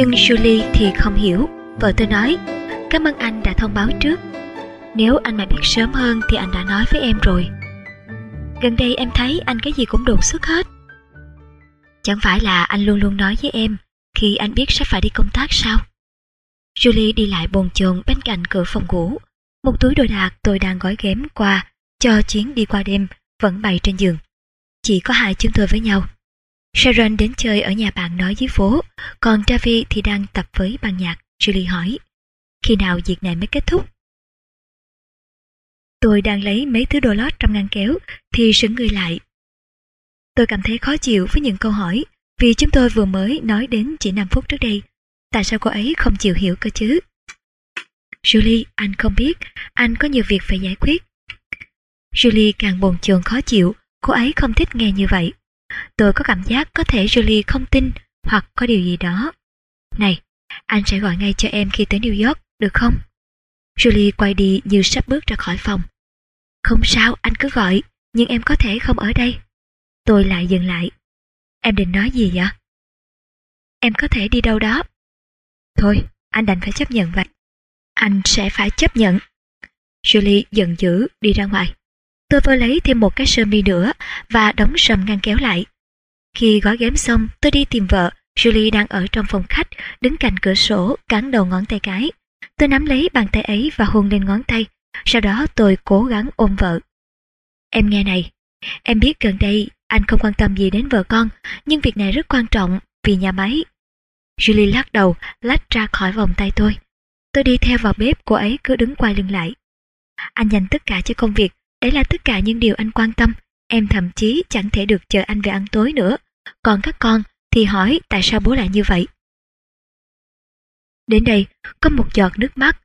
Nhưng Julie thì không hiểu. Vợ tôi nói, Cảm ơn anh đã thông báo trước. Nếu anh mà biết sớm hơn thì anh đã nói với em rồi. Gần đây em thấy anh cái gì cũng đột xuất hết. Chẳng phải là anh luôn luôn nói với em Khi anh biết sắp phải đi công tác sao? Julie đi lại bồn chồn bên cạnh cửa phòng ngủ. Một túi đồ đạc tôi đang gói ghém qua Cho chuyến đi qua đêm Vẫn bày trên giường. Chỉ có hai chúng tôi với nhau. Sharon đến chơi ở nhà bạn nói dưới phố, còn Davi thì đang tập với ban nhạc. Julie hỏi, khi nào việc này mới kết thúc? Tôi đang lấy mấy thứ đồ lót trong ngăn kéo thì sững người lại. Tôi cảm thấy khó chịu với những câu hỏi vì chúng tôi vừa mới nói đến chỉ 5 phút trước đây. Tại sao cô ấy không chịu hiểu cơ chứ? Julie, anh không biết, anh có nhiều việc phải giải quyết. Julie càng bồn chồn khó chịu, cô ấy không thích nghe như vậy. Tôi có cảm giác có thể Julie không tin hoặc có điều gì đó. Này, anh sẽ gọi ngay cho em khi tới New York, được không? Julie quay đi như sắp bước ra khỏi phòng. Không sao, anh cứ gọi, nhưng em có thể không ở đây. Tôi lại dừng lại. Em định nói gì vậy? Em có thể đi đâu đó. Thôi, anh đành phải chấp nhận vậy. Anh sẽ phải chấp nhận. Julie giận dữ đi ra ngoài. Tôi vừa lấy thêm một cái sơ mi nữa và đóng sầm ngăn kéo lại. Khi gói ghém xong, tôi đi tìm vợ. Julie đang ở trong phòng khách, đứng cạnh cửa sổ, cắn đầu ngón tay cái. Tôi nắm lấy bàn tay ấy và hôn lên ngón tay. Sau đó tôi cố gắng ôm vợ. Em nghe này, em biết gần đây anh không quan tâm gì đến vợ con, nhưng việc này rất quan trọng vì nhà máy. Julie lắc đầu, lách ra khỏi vòng tay tôi. Tôi đi theo vào bếp, cô ấy cứ đứng quay lưng lại. Anh dành tất cả cho công việc, Đấy là tất cả những điều anh quan tâm. Em thậm chí chẳng thể được chờ anh về ăn tối nữa. Còn các con thì hỏi tại sao bố lại như vậy. Đến đây, có một giọt nước mắt.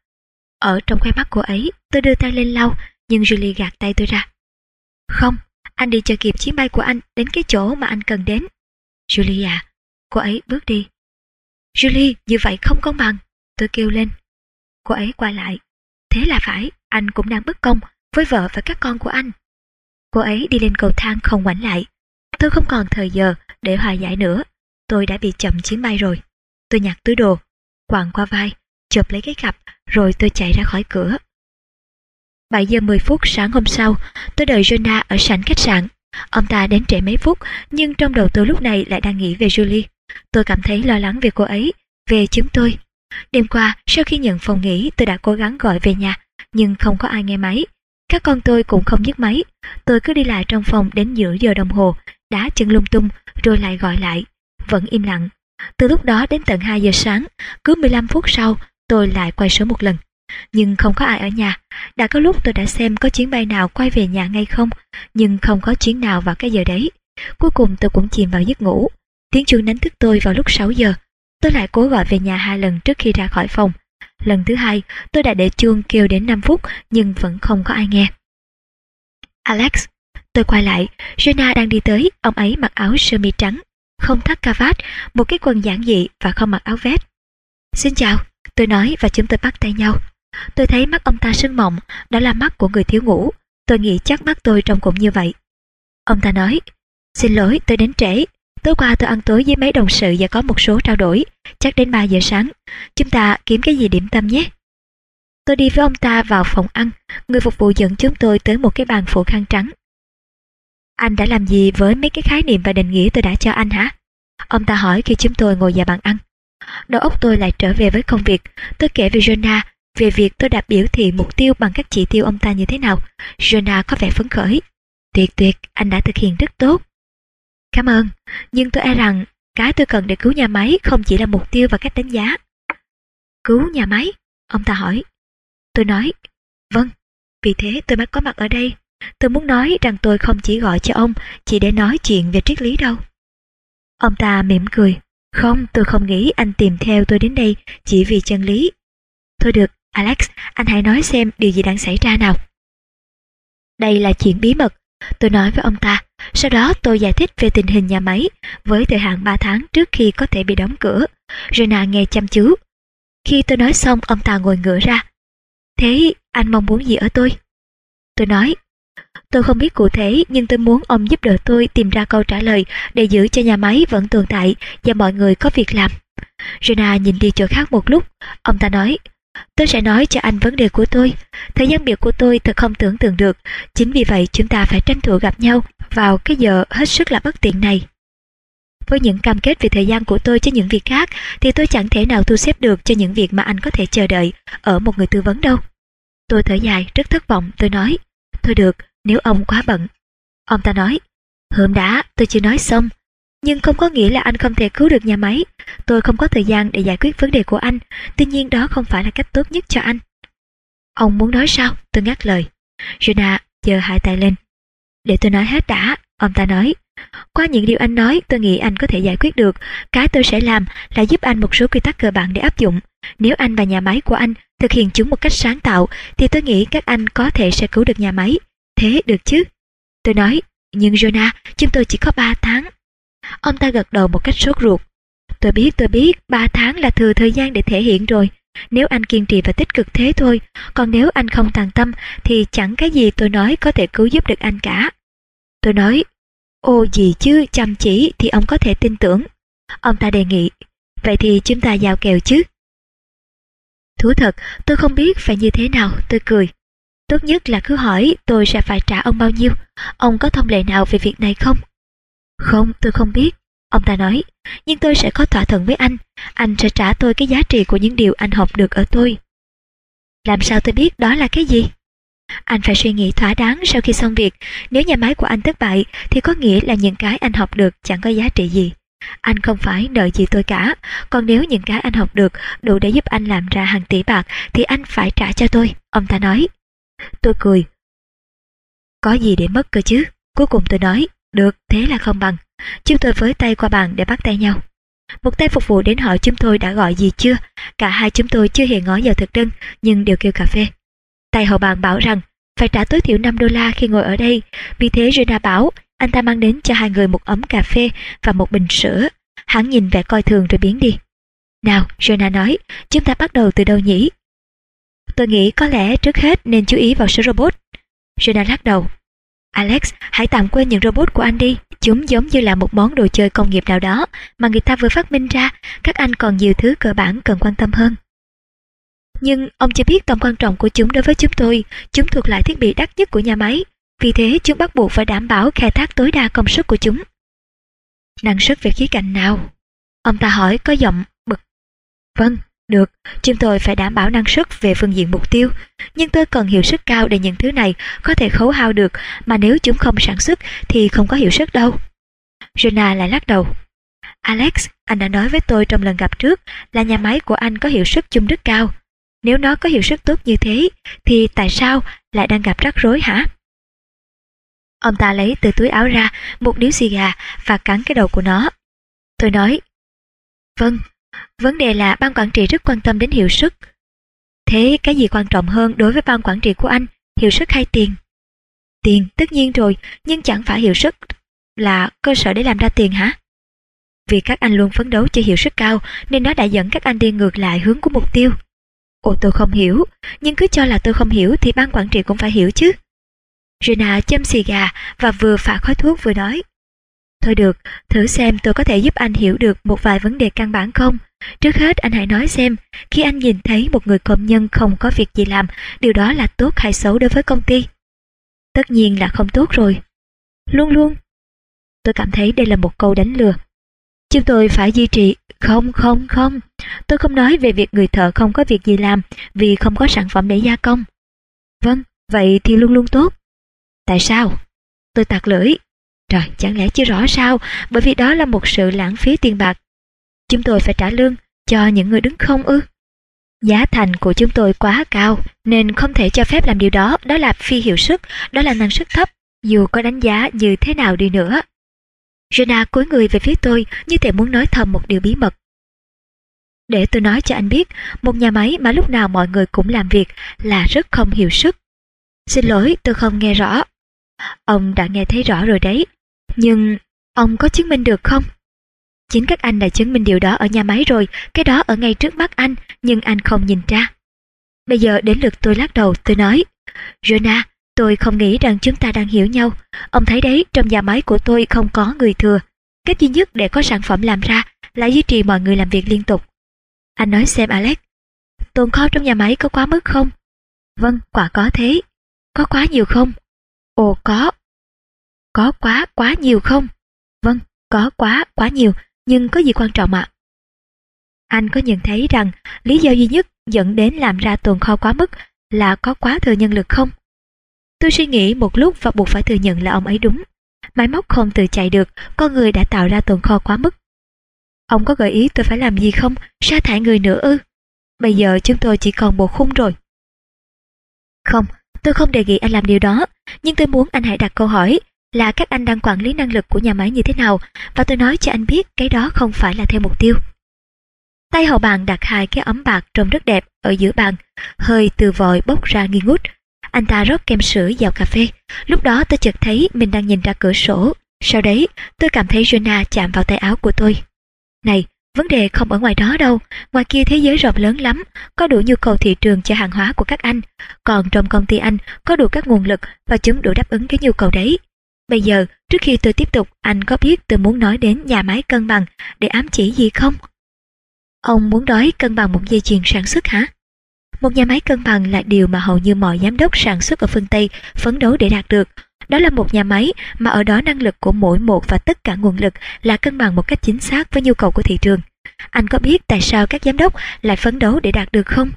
Ở trong khoe mắt cô ấy, tôi đưa tay lên lau, nhưng Julie gạt tay tôi ra. Không, anh đi chờ kịp chuyến bay của anh đến cái chỗ mà anh cần đến. Julie à, cô ấy bước đi. Julie, như vậy không công bằng. Tôi kêu lên. Cô ấy quay lại. Thế là phải, anh cũng đang bất công với vợ và các con của anh. Cô ấy đi lên cầu thang không ngoảnh lại. Tôi không còn thời giờ để hòa giải nữa. Tôi đã bị chậm chuyến bay rồi. Tôi nhặt túi đồ, quàng qua vai, chộp lấy cái cặp, rồi tôi chạy ra khỏi cửa. 7 giờ 10 phút sáng hôm sau, tôi đợi Jonah ở sảnh khách sạn. Ông ta đến trễ mấy phút, nhưng trong đầu tôi lúc này lại đang nghĩ về Julie. Tôi cảm thấy lo lắng về cô ấy, về chúng tôi. Đêm qua, sau khi nhận phòng nghỉ, tôi đã cố gắng gọi về nhà, nhưng không có ai nghe máy. Các con tôi cũng không nhấc máy, tôi cứ đi lại trong phòng đến giữa giờ đồng hồ, đá chân lung tung, rồi lại gọi lại. Vẫn im lặng. Từ lúc đó đến tận 2 giờ sáng, cứ 15 phút sau, tôi lại quay số một lần. Nhưng không có ai ở nhà. Đã có lúc tôi đã xem có chuyến bay nào quay về nhà ngay không, nhưng không có chuyến nào vào cái giờ đấy. Cuối cùng tôi cũng chìm vào giấc ngủ. Tiếng chuông đánh thức tôi vào lúc 6 giờ. Tôi lại cố gọi về nhà hai lần trước khi ra khỏi phòng. Lần thứ hai, tôi đã để chuông kêu đến 5 phút nhưng vẫn không có ai nghe. Alex, tôi quay lại, Jonah đang đi tới, ông ấy mặc áo sơ mi trắng, không thắt cà vạt, một cái quần giản dị và không mặc áo vest. Xin chào, tôi nói và chúng tôi bắt tay nhau. Tôi thấy mắt ông ta sưng mộng, đó là mắt của người thiếu ngủ. Tôi nghĩ chắc mắt tôi trông cũng như vậy. Ông ta nói, xin lỗi tôi đến trễ, Tối qua tôi ăn tối với mấy đồng sự và có một số trao đổi, chắc đến 3 giờ sáng. Chúng ta kiếm cái gì điểm tâm nhé. Tôi đi với ông ta vào phòng ăn, người phục vụ dẫn chúng tôi tới một cái bàn phủ khăn trắng. Anh đã làm gì với mấy cái khái niệm và định nghĩa tôi đã cho anh hả? Ông ta hỏi khi chúng tôi ngồi vào bàn ăn. Đầu óc tôi lại trở về với công việc. Tôi kể về Jonah, về việc tôi đã biểu thị mục tiêu bằng các chỉ tiêu ông ta như thế nào. Jonah có vẻ phấn khởi. Tuyệt tuyệt, anh đã thực hiện rất tốt. Cảm ơn, nhưng tôi e rằng cái tôi cần để cứu nhà máy không chỉ là mục tiêu và cách đánh giá. Cứu nhà máy? Ông ta hỏi. Tôi nói, vâng, vì thế tôi mới có mặt ở đây. Tôi muốn nói rằng tôi không chỉ gọi cho ông chỉ để nói chuyện về triết lý đâu. Ông ta mỉm cười. Không, tôi không nghĩ anh tìm theo tôi đến đây chỉ vì chân lý. Thôi được, Alex, anh hãy nói xem điều gì đang xảy ra nào. Đây là chuyện bí mật, tôi nói với ông ta. Sau đó tôi giải thích về tình hình nhà máy với thời hạn 3 tháng trước khi có thể bị đóng cửa. Rena nghe chăm chú. Khi tôi nói xong ông ta ngồi ngửa ra. Thế anh mong muốn gì ở tôi? Tôi nói, Tôi không biết cụ thể nhưng tôi muốn ông giúp đỡ tôi tìm ra câu trả lời để giữ cho nhà máy vẫn tồn tại và mọi người có việc làm. Rena nhìn đi chỗ khác một lúc, ông ta nói, tôi sẽ nói cho anh vấn đề của tôi. Thời gian biểu của tôi thật không tưởng tượng được, chính vì vậy chúng ta phải tranh thủ gặp nhau vào cái giờ hết sức là bất tiện này. Với những cam kết về thời gian của tôi cho những việc khác thì tôi chẳng thể nào thu xếp được cho những việc mà anh có thể chờ đợi ở một người tư vấn đâu. Tôi thở dài, rất thất vọng, tôi nói, thôi được, nếu ông quá bận. Ông ta nói, hôm đã, tôi chưa nói xong, nhưng không có nghĩa là anh không thể cứu được nhà máy. Tôi không có thời gian để giải quyết vấn đề của anh, tuy nhiên đó không phải là cách tốt nhất cho anh. Ông muốn nói sao? Tôi ngắt lời. Jonah giơ hai tay lên. Để tôi nói hết đã, ông ta nói. Qua những điều anh nói, tôi nghĩ anh có thể giải quyết được. Cái tôi sẽ làm là giúp anh một số quy tắc cơ bản để áp dụng. Nếu anh và nhà máy của anh thực hiện chúng một cách sáng tạo, thì tôi nghĩ các anh có thể sẽ cứu được nhà máy. Thế được chứ? Tôi nói, nhưng Jonah, chúng tôi chỉ có 3 tháng. Ông ta gật đầu một cách sốt ruột. Tôi biết, tôi biết, 3 tháng là thừa thời gian để thể hiện rồi. Nếu anh kiên trì và tích cực thế thôi, còn nếu anh không tàn tâm thì chẳng cái gì tôi nói có thể cứu giúp được anh cả. Tôi nói, ô gì chứ, chăm chỉ thì ông có thể tin tưởng. Ông ta đề nghị, vậy thì chúng ta giao kèo chứ. Thú thật, tôi không biết phải như thế nào, tôi cười. Tốt nhất là cứ hỏi tôi sẽ phải trả ông bao nhiêu. Ông có thông lệ nào về việc này không? Không, tôi không biết. Ông ta nói, nhưng tôi sẽ có thỏa thuận với anh. Anh sẽ trả tôi cái giá trị của những điều anh học được ở tôi. Làm sao tôi biết đó là cái gì? Anh phải suy nghĩ thỏa đáng sau khi xong việc. Nếu nhà máy của anh thất bại thì có nghĩa là những cái anh học được chẳng có giá trị gì. Anh không phải nợ gì tôi cả. Còn nếu những cái anh học được đủ để giúp anh làm ra hàng tỷ bạc thì anh phải trả cho tôi. Ông ta nói. Tôi cười. Có gì để mất cơ chứ? Cuối cùng tôi nói, được, thế là không bằng. Chúng tôi với tay qua bàn để bắt tay nhau. Một tay phục vụ đến hỏi chúng tôi đã gọi gì chưa. Cả hai chúng tôi chưa hề ngó vào thực đơn, nhưng đều kêu cà phê. Tay hậu bàn bảo rằng phải trả tối thiểu 5 đô la khi ngồi ở đây. Vì thế Rina bảo anh ta mang đến cho hai người một ấm cà phê và một bình sữa. Hắn nhìn vẻ coi thường rồi biến đi. Nào, Jonah nói, chúng ta bắt đầu từ đâu nhỉ? Tôi nghĩ có lẽ trước hết nên chú ý vào số robot. Jonah lắc đầu. Alex, hãy tạm quên những robot của anh đi. Chúng giống như là một món đồ chơi công nghiệp nào đó mà người ta vừa phát minh ra. Các anh còn nhiều thứ cơ bản cần quan tâm hơn. Nhưng ông chưa biết tầm quan trọng của chúng đối với chúng tôi. Chúng thuộc lại thiết bị đắt nhất của nhà máy. Vì thế chúng bắt buộc phải đảm bảo khai thác tối đa công suất của chúng. Năng suất về khía cạnh nào? Ông ta hỏi có giọng bực. Vâng, được, chúng tôi phải đảm bảo năng suất về phương diện mục tiêu, nhưng tôi cần hiệu suất cao để những thứ này có thể khấu hao được, mà nếu chúng không sản xuất thì không có hiệu suất đâu. Jonah lại lắc đầu. Alex, anh đã nói với tôi trong lần gặp trước là nhà máy của anh có hiệu suất chung rất cao. Nếu nó có hiệu suất tốt như thế, thì tại sao lại đang gặp rắc rối hả? Ông ta lấy từ túi áo ra một điếu xì gà và cắn cái đầu của nó. Tôi nói, vâng, Vấn đề là ban quản trị rất quan tâm đến hiệu suất. Thế cái gì quan trọng hơn đối với ban quản trị của anh, hiệu suất hay tiền? Tiền, tất nhiên rồi, nhưng chẳng phải hiệu suất là cơ sở để làm ra tiền hả? Vì các anh luôn phấn đấu cho hiệu suất cao nên nó đã dẫn các anh đi ngược lại hướng của mục tiêu. Ồ tôi không hiểu, nhưng cứ cho là tôi không hiểu thì ban quản trị cũng phải hiểu chứ. Rina châm xì gà và vừa phả khói thuốc vừa nói. Thôi được, thử xem tôi có thể giúp anh hiểu được một vài vấn đề căn bản không? Trước hết anh hãy nói xem, khi anh nhìn thấy một người công nhân không có việc gì làm, điều đó là tốt hay xấu đối với công ty? Tất nhiên là không tốt rồi. Luôn luôn. Tôi cảm thấy đây là một câu đánh lừa. Chúng tôi phải duy trì. Không, không, không. Tôi không nói về việc người thợ không có việc gì làm vì không có sản phẩm để gia công. Vâng, vậy thì luôn luôn tốt. Tại sao? Tôi tạc lưỡi. Trời, chẳng lẽ chưa rõ sao, bởi vì đó là một sự lãng phí tiền bạc. Chúng tôi phải trả lương cho những người đứng không ư? Giá thành của chúng tôi quá cao, nên không thể cho phép làm điều đó, đó là phi hiệu suất, đó là năng suất thấp, dù có đánh giá như thế nào đi nữa. Jenna cúi người về phía tôi như thể muốn nói thầm một điều bí mật. Để tôi nói cho anh biết, một nhà máy mà lúc nào mọi người cũng làm việc là rất không hiệu suất. Xin lỗi, tôi không nghe rõ. Ông đã nghe thấy rõ rồi đấy, nhưng ông có chứng minh được không? Chính các anh đã chứng minh điều đó ở nhà máy rồi, cái đó ở ngay trước mắt anh, nhưng anh không nhìn ra. Bây giờ đến lượt tôi lắc đầu, tôi nói, Jonah, Tôi không nghĩ rằng chúng ta đang hiểu nhau. Ông thấy đấy, trong nhà máy của tôi không có người thừa. Cách duy nhất để có sản phẩm làm ra là duy trì mọi người làm việc liên tục. Anh nói xem Alex, tồn kho trong nhà máy có quá mức không? Vâng, quả có thế. Có quá nhiều không? Ồ có. Có quá, quá nhiều không? Vâng, có quá, quá nhiều, nhưng có gì quan trọng ạ? Anh có nhận thấy rằng lý do duy nhất dẫn đến làm ra tồn kho quá mức là có quá thừa nhân lực không? Tôi suy nghĩ một lúc và buộc phải thừa nhận là ông ấy đúng. Máy móc không tự chạy được, con người đã tạo ra tồn kho quá mức. Ông có gợi ý tôi phải làm gì không? Sa thải người nữa ư? Bây giờ chúng tôi chỉ còn bộ khung rồi. Không, tôi không đề nghị anh làm điều đó, nhưng tôi muốn anh hãy đặt câu hỏi là các anh đang quản lý năng lực của nhà máy như thế nào và tôi nói cho anh biết cái đó không phải là theo mục tiêu. Tay hậu bàn đặt hai cái ấm bạc trông rất đẹp ở giữa bàn, hơi từ vòi bốc ra nghi ngút. Anh ta rót kem sữa vào cà phê. Lúc đó tôi chợt thấy mình đang nhìn ra cửa sổ. Sau đấy, tôi cảm thấy Jonah chạm vào tay áo của tôi. Này, vấn đề không ở ngoài đó đâu. Ngoài kia thế giới rộng lớn lắm, có đủ nhu cầu thị trường cho hàng hóa của các anh. Còn trong công ty anh có đủ các nguồn lực và chúng đủ đáp ứng cái nhu cầu đấy. Bây giờ, trước khi tôi tiếp tục, anh có biết tôi muốn nói đến nhà máy cân bằng để ám chỉ gì không? Ông muốn nói cân bằng một dây chuyền sản xuất hả? Một nhà máy cân bằng là điều mà hầu như mọi giám đốc sản xuất ở phương Tây phấn đấu để đạt được. Đó là một nhà máy mà ở đó năng lực của mỗi một và tất cả nguồn lực là cân bằng một cách chính xác với nhu cầu của thị trường. Anh có biết tại sao các giám đốc lại phấn đấu để đạt được không?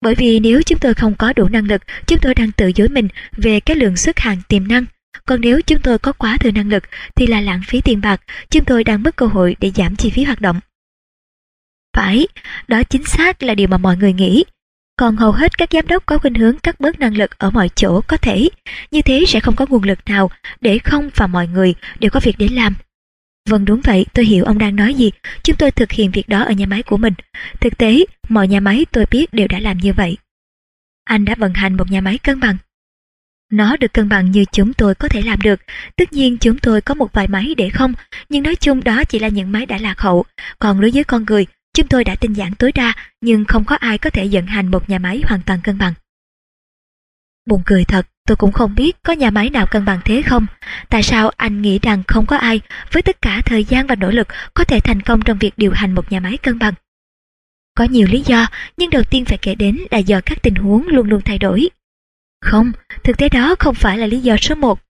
Bởi vì nếu chúng tôi không có đủ năng lực, chúng tôi đang tự dối mình về cái lượng xuất hàng tiềm năng. Còn nếu chúng tôi có quá thừa năng lực thì là lãng phí tiền bạc, chúng tôi đang mất cơ hội để giảm chi phí hoạt động. Phải, đó chính xác là điều mà mọi người nghĩ. Còn hầu hết các giám đốc có khuynh hướng cắt bớt năng lực ở mọi chỗ có thể, như thế sẽ không có nguồn lực nào để không và mọi người đều có việc để làm. Vâng đúng vậy, tôi hiểu ông đang nói gì, chúng tôi thực hiện việc đó ở nhà máy của mình. Thực tế, mọi nhà máy tôi biết đều đã làm như vậy. Anh đã vận hành một nhà máy cân bằng. Nó được cân bằng như chúng tôi có thể làm được. Tất nhiên chúng tôi có một vài máy để không, nhưng nói chung đó chỉ là những máy đã lạc hậu. Còn đối với con người, Chúng tôi đã tinh giản tối đa, nhưng không có ai có thể vận hành một nhà máy hoàn toàn cân bằng. Buồn cười thật, tôi cũng không biết có nhà máy nào cân bằng thế không. Tại sao anh nghĩ rằng không có ai với tất cả thời gian và nỗ lực có thể thành công trong việc điều hành một nhà máy cân bằng? Có nhiều lý do, nhưng đầu tiên phải kể đến là do các tình huống luôn luôn thay đổi. Không, thực tế đó không phải là lý do số một.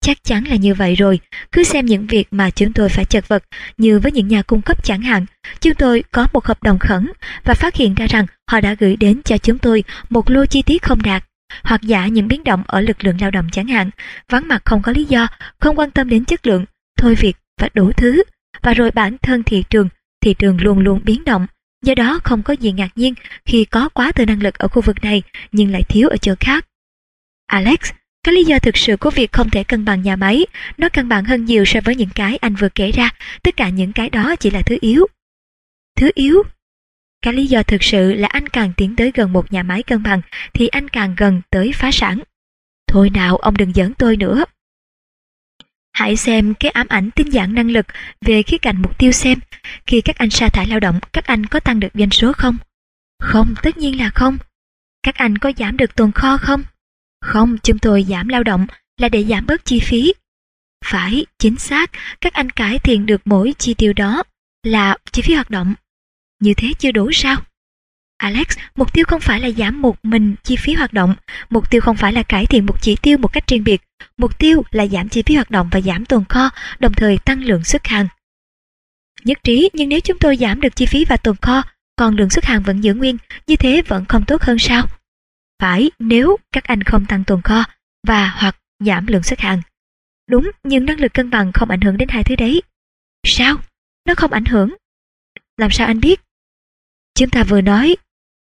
Chắc chắn là như vậy rồi, cứ xem những việc mà chúng tôi phải chật vật, như với những nhà cung cấp chẳng hạn. Chúng tôi có một hợp đồng khẩn và phát hiện ra rằng họ đã gửi đến cho chúng tôi một lô chi tiết không đạt, hoặc giả những biến động ở lực lượng lao động chẳng hạn, vắng mặt không có lý do, không quan tâm đến chất lượng, thôi việc và đủ thứ. Và rồi bản thân thị trường, thị trường luôn luôn biến động. Do đó không có gì ngạc nhiên khi có quá thừa năng lực ở khu vực này nhưng lại thiếu ở chỗ khác. Alex, cái lý do thực sự của việc không thể cân bằng nhà máy, nó cân bằng hơn nhiều so với những cái anh vừa kể ra, tất cả những cái đó chỉ là thứ yếu. Thứ yếu? Cái lý do thực sự là anh càng tiến tới gần một nhà máy cân bằng thì anh càng gần tới phá sản. Thôi nào, ông đừng giỡn tôi nữa. Hãy xem cái ám ảnh tinh giản năng lực về khía cạnh mục tiêu xem, khi các anh sa thải lao động, các anh có tăng được doanh số không? Không, tất nhiên là không. Các anh có giảm được tồn kho không? Không, chúng tôi giảm lao động là để giảm bớt chi phí. Phải, chính xác, các anh cải thiện được mỗi chi tiêu đó là chi phí hoạt động. Như thế chưa đủ sao? Alex, mục tiêu không phải là giảm một mình chi phí hoạt động, mục tiêu không phải là cải thiện một chỉ tiêu một cách riêng biệt, mục tiêu là giảm chi phí hoạt động và giảm tồn kho, đồng thời tăng lượng xuất hàng. Nhất trí, nhưng nếu chúng tôi giảm được chi phí và tồn kho, còn lượng xuất hàng vẫn giữ nguyên, như thế vẫn không tốt hơn sao? Phải nếu các anh không tăng tồn kho và hoặc giảm lượng xuất hàng. Đúng, nhưng năng lực cân bằng không ảnh hưởng đến hai thứ đấy. Sao? Nó không ảnh hưởng. Làm sao anh biết? Chúng ta vừa nói.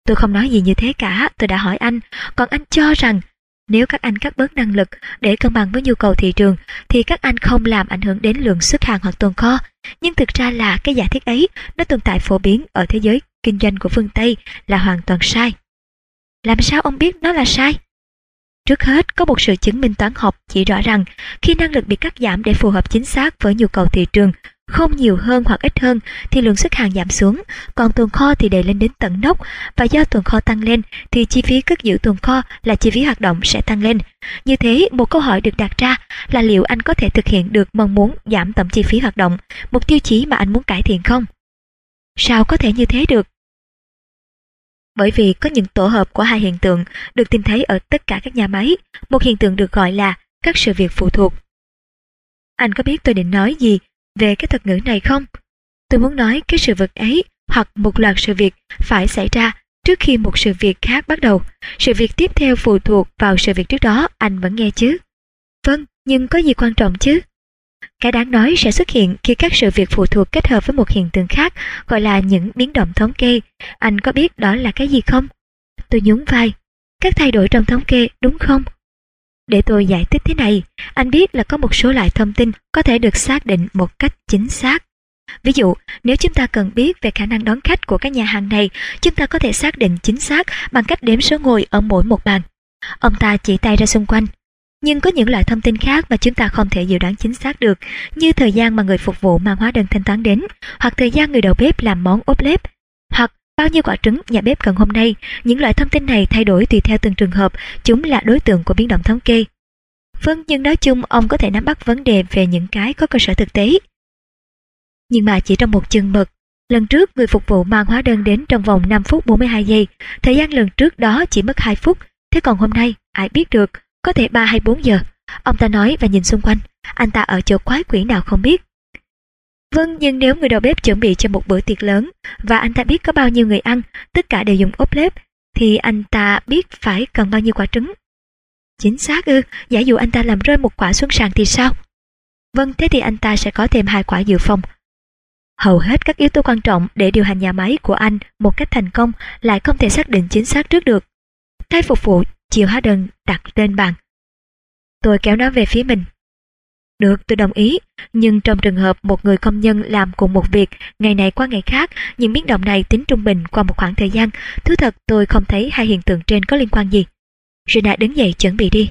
Tôi không nói gì như thế cả, tôi đã hỏi anh, còn anh cho rằng nếu các anh cắt bớt năng lực để cân bằng với nhu cầu thị trường thì các anh không làm ảnh hưởng đến lượng xuất hàng hoặc tồn kho. Nhưng thực ra là cái giả thiết ấy nó tồn tại phổ biến ở thế giới kinh doanh của phương Tây là hoàn toàn sai. Làm sao ông biết nó là sai? Trước hết, có một sự chứng minh toán học chỉ rõ rằng khi năng lực bị cắt giảm để phù hợp chính xác với nhu cầu thị trường, không nhiều hơn hoặc ít hơn thì lượng xuất hàng giảm xuống, còn tồn kho thì đẩy lên đến tận nóc và do tồn kho tăng lên thì chi phí cất giữ tồn kho là chi phí hoạt động sẽ tăng lên. Như thế, một câu hỏi được đặt ra là liệu anh có thể thực hiện được mong muốn giảm tổng chi phí hoạt động, một tiêu chí mà anh muốn cải thiện không? Sao có thể như thế được? Bởi vì có những tổ hợp của hai hiện tượng được tìm thấy ở tất cả các nhà máy, một hiện tượng được gọi là các sự việc phụ thuộc. Anh có biết tôi định nói gì về cái thuật ngữ này không? Tôi muốn nói cái sự vật ấy hoặc một loạt sự việc phải xảy ra trước khi một sự việc khác bắt đầu. Sự việc tiếp theo phụ thuộc vào sự việc trước đó, anh vẫn nghe chứ? Vâng, nhưng có gì quan trọng chứ? Cái đáng nói sẽ xuất hiện khi các sự việc phụ thuộc kết hợp với một hiện tượng khác gọi là những biến động thống kê. Anh có biết đó là cái gì không? Tôi nhún vai. Các thay đổi trong thống kê đúng không? Để tôi giải thích thế này, anh biết là có một số loại thông tin có thể được xác định một cách chính xác. Ví dụ, nếu chúng ta cần biết về khả năng đón khách của các nhà hàng này, chúng ta có thể xác định chính xác bằng cách đếm số ngồi ở mỗi một bàn. Ông ta chỉ tay ra xung quanh. Nhưng có những loại thông tin khác mà chúng ta không thể dự đoán chính xác được, như thời gian mà người phục vụ mang hóa đơn thanh toán đến, hoặc thời gian người đầu bếp làm món ốp lép, hoặc Bao nhiêu quả trứng nhà bếp cần hôm nay, những loại thông tin này thay đổi tùy theo từng trường hợp, chúng là đối tượng của biến động thống kê. Vâng, nhưng nói chung ông có thể nắm bắt vấn đề về những cái có cơ sở thực tế. Nhưng mà chỉ trong một chừng mực, lần trước người phục vụ mang hóa đơn đến trong vòng 5 phút 42 giây, thời gian lần trước đó chỉ mất 2 phút, thế còn hôm nay, ai biết được, có thể 3 hay 4 giờ. Ông ta nói và nhìn xung quanh, anh ta ở chỗ quái quỷ nào không biết. Vâng, nhưng nếu người đầu bếp chuẩn bị cho một bữa tiệc lớn và anh ta biết có bao nhiêu người ăn, tất cả đều dùng ốp lép, thì anh ta biết phải cần bao nhiêu quả trứng. Chính xác ư, giả dụ anh ta làm rơi một quả xuống sàn thì sao? Vâng, thế thì anh ta sẽ có thêm hai quả dự phòng. Hầu hết các yếu tố quan trọng để điều hành nhà máy của anh một cách thành công lại không thể xác định chính xác trước được. Cái phục vụ chiều hóa đơn đặt lên bàn. Tôi kéo nó về phía mình. Được, tôi đồng ý, nhưng trong trường hợp một người công nhân làm cùng một việc ngày này qua ngày khác, những biến động này tính trung bình qua một khoảng thời gian, thứ thật tôi không thấy hai hiện tượng trên có liên quan gì. Rina đứng dậy chuẩn bị đi.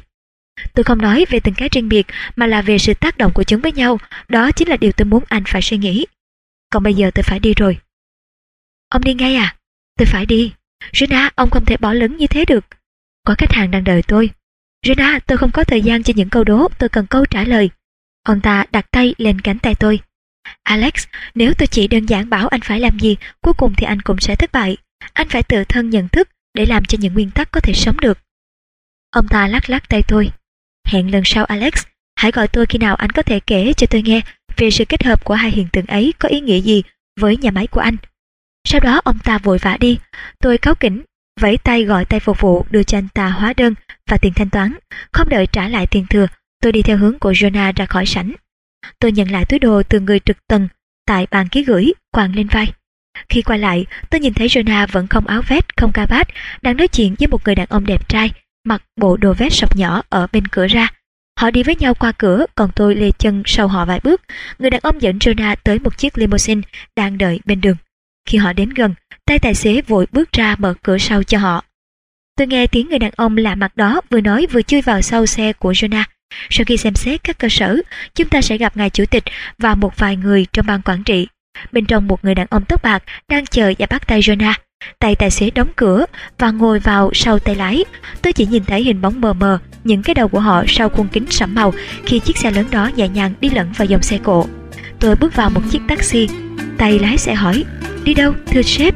Tôi không nói về từng cái riêng biệt mà là về sự tác động của chúng với nhau, đó chính là điều tôi muốn anh phải suy nghĩ. Còn bây giờ tôi phải đi rồi. Ông đi ngay à? Tôi phải đi. Rina, ông không thể bỏ lửng như thế được. Có khách hàng đang đợi tôi. Rina, tôi không có thời gian cho những câu đố, tôi cần câu trả lời. Ông ta đặt tay lên cánh tay tôi. Alex, nếu tôi chỉ đơn giản bảo anh phải làm gì, cuối cùng thì anh cũng sẽ thất bại. Anh phải tự thân nhận thức để làm cho những nguyên tắc có thể sống được. Ông ta lắc lắc tay tôi. Hẹn lần sau Alex, hãy gọi tôi khi nào anh có thể kể cho tôi nghe về sự kết hợp của hai hiện tượng ấy có ý nghĩa gì với nhà máy của anh. Sau đó ông ta vội vã đi, tôi cáo kỉnh, vẫy tay gọi tay phục vụ đưa cho anh ta hóa đơn và tiền thanh toán, không đợi trả lại tiền thừa, Tôi đi theo hướng của Jonah ra khỏi sảnh. Tôi nhận lại túi đồ từ người trực tầng tại bàn ký gửi, quàng lên vai. Khi quay lại, tôi nhìn thấy Jonah vẫn không áo vest, không ca bát, đang nói chuyện với một người đàn ông đẹp trai, mặc bộ đồ vest sọc nhỏ ở bên cửa ra. Họ đi với nhau qua cửa, còn tôi lê chân sau họ vài bước. Người đàn ông dẫn Jonah tới một chiếc limousine đang đợi bên đường. Khi họ đến gần, tay tài xế vội bước ra mở cửa sau cho họ. Tôi nghe tiếng người đàn ông lạ mặt đó vừa nói vừa chui vào sau xe của Jonah. Sau khi xem xét các cơ sở, chúng ta sẽ gặp ngài chủ tịch và một vài người trong ban quản trị. Bên trong một người đàn ông tóc bạc đang chờ và bắt tay Jonah. Tay tài xế đóng cửa và ngồi vào sau tay lái. Tôi chỉ nhìn thấy hình bóng mờ mờ, những cái đầu của họ sau khuôn kính sẫm màu khi chiếc xe lớn đó nhẹ nhàng đi lẫn vào dòng xe cộ. Tôi bước vào một chiếc taxi. Tay lái xe hỏi, đi đâu, thưa sếp?